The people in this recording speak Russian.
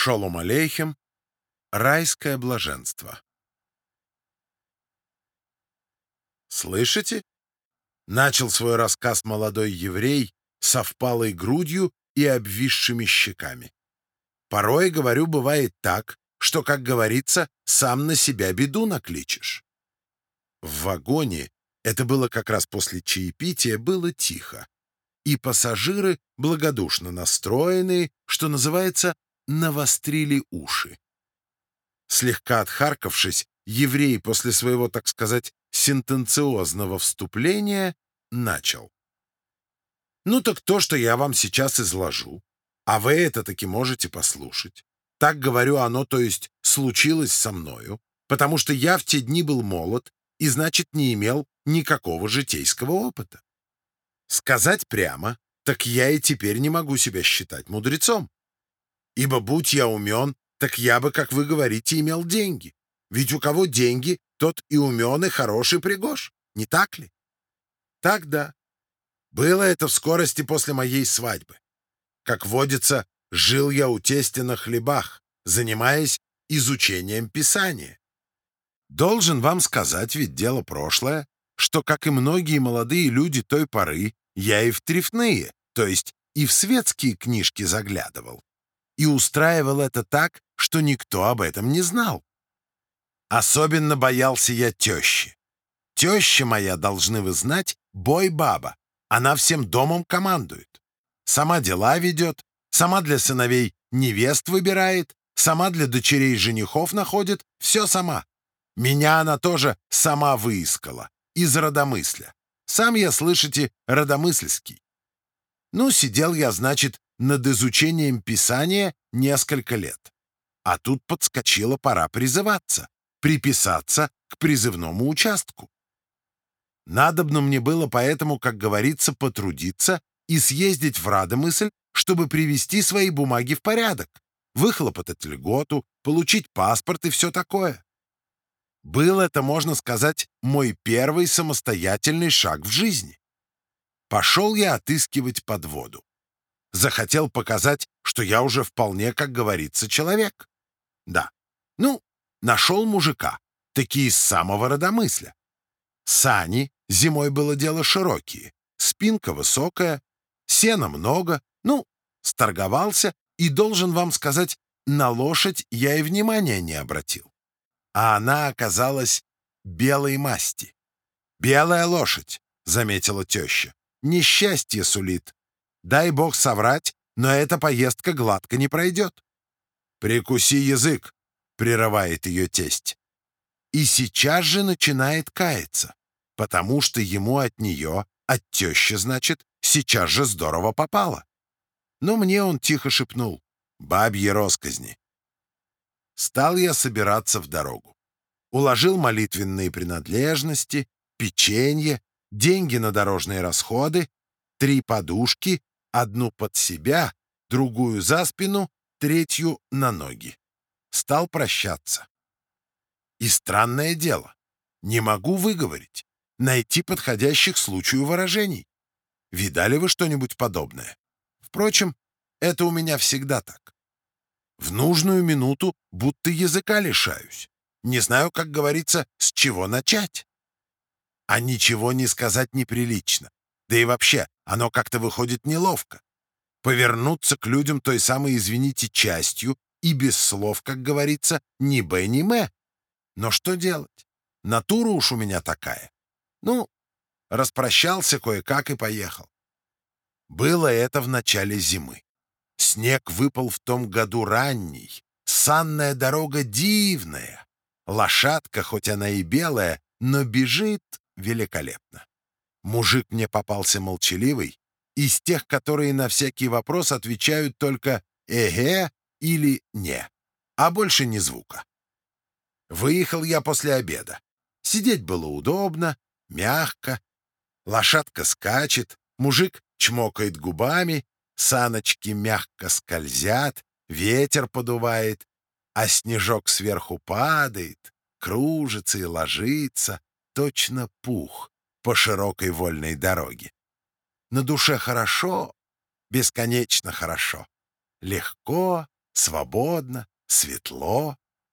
Шолом алейхем. Райское блаженство. «Слышите?» — начал свой рассказ молодой еврей со впалой грудью и обвисшими щеками. «Порой, говорю, бывает так, что, как говорится, сам на себя беду накличешь». В вагоне, это было как раз после чаепития, было тихо, и пассажиры, благодушно настроенные, что называется, навострили уши. Слегка отхаркавшись, еврей после своего, так сказать, сентенциозного вступления начал. «Ну так то, что я вам сейчас изложу, а вы это таки можете послушать. Так говорю оно, то есть случилось со мною, потому что я в те дни был молод и, значит, не имел никакого житейского опыта. Сказать прямо, так я и теперь не могу себя считать мудрецом. Ибо будь я умен, так я бы, как вы говорите, имел деньги. Ведь у кого деньги, тот и умен, и хороший пригож. Не так ли? Так да. Было это в скорости после моей свадьбы. Как водится, жил я у тестя на хлебах, занимаясь изучением Писания. Должен вам сказать, ведь дело прошлое, что, как и многие молодые люди той поры, я и в трефные, то есть и в светские книжки заглядывал и устраивал это так, что никто об этом не знал. Особенно боялся я тещи. Теща моя, должны вы знать, бой-баба. Она всем домом командует. Сама дела ведет, сама для сыновей невест выбирает, сама для дочерей женихов находит, все сама. Меня она тоже сама выискала, из родомысля. Сам я, слышите, родомысльский. Ну, сидел я, значит, над изучением Писания несколько лет. А тут подскочила пора призываться, приписаться к призывному участку. Надобно мне было поэтому, как говорится, потрудиться и съездить в Радомысль, чтобы привести свои бумаги в порядок, выхлопотать льготу, получить паспорт и все такое. Был это, можно сказать, мой первый самостоятельный шаг в жизни. Пошел я отыскивать подводу захотел показать, что я уже вполне, как говорится, человек. Да. Ну, нашел мужика, такие из самого родомысля. Сани, зимой было дело широкие, спинка высокая, сена много, ну, сторговался и, должен вам сказать, на лошадь я и внимания не обратил. А она оказалась белой масти. «Белая лошадь», — заметила теща, — «несчастье сулит, Дай бог соврать, но эта поездка гладко не пройдет. «Прикуси язык», — прерывает ее тесть. И сейчас же начинает каяться, потому что ему от нее, от тещи, значит, сейчас же здорово попало. Но мне он тихо шепнул «Бабьи росказни». Стал я собираться в дорогу. Уложил молитвенные принадлежности, печенье, деньги на дорожные расходы, три подушки Одну под себя, другую за спину, третью на ноги. Стал прощаться. И странное дело, не могу выговорить, найти подходящих случаю выражений. Видали вы что-нибудь подобное? Впрочем, это у меня всегда так. В нужную минуту будто языка лишаюсь. Не знаю, как говорится, с чего начать. А ничего не сказать неприлично. Да и вообще, оно как-то выходит неловко. Повернуться к людям той самой, извините, частью и без слов, как говорится, ни б, ни м. Но что делать? Натура уж у меня такая. Ну, распрощался кое-как и поехал. Было это в начале зимы. Снег выпал в том году ранний. Санная дорога дивная. Лошадка, хоть она и белая, но бежит великолепно. Мужик мне попался молчаливый, из тех, которые на всякий вопрос отвечают только «эге» или «не», а больше ни звука. Выехал я после обеда. Сидеть было удобно, мягко. Лошадка скачет, мужик чмокает губами, саночки мягко скользят, ветер подувает, а снежок сверху падает, кружится и ложится, точно пух по широкой вольной дороге. На душе хорошо, бесконечно хорошо. Легко, свободно, светло.